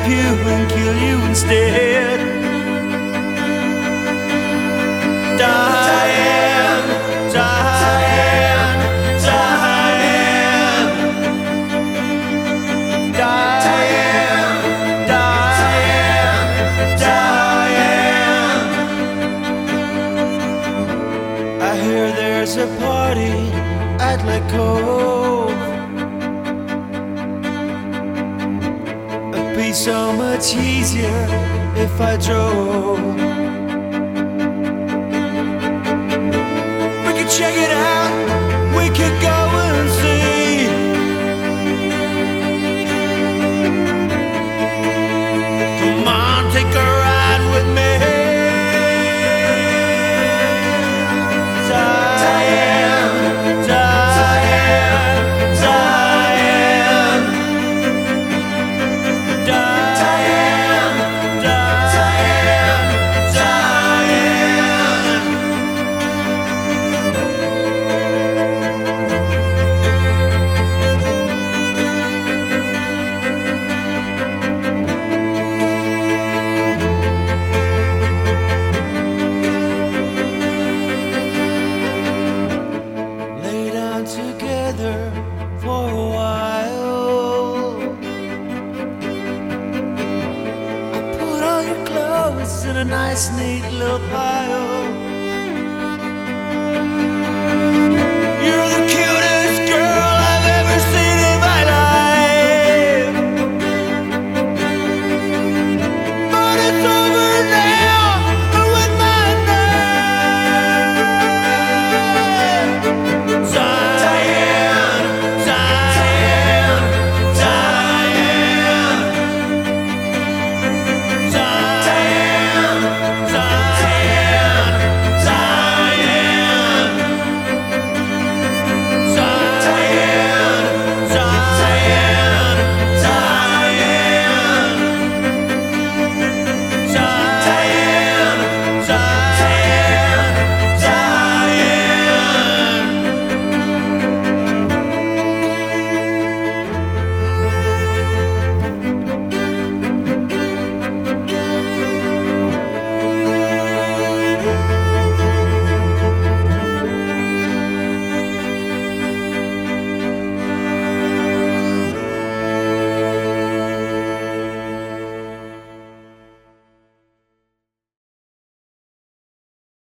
rape you and kill you instead. Diane, Diane, Diane, Diane, Diane, Diane. I hear there's a party at Lake so much easier if I drove. We could check it out. We could go a nice, neat little pile. You're the killer.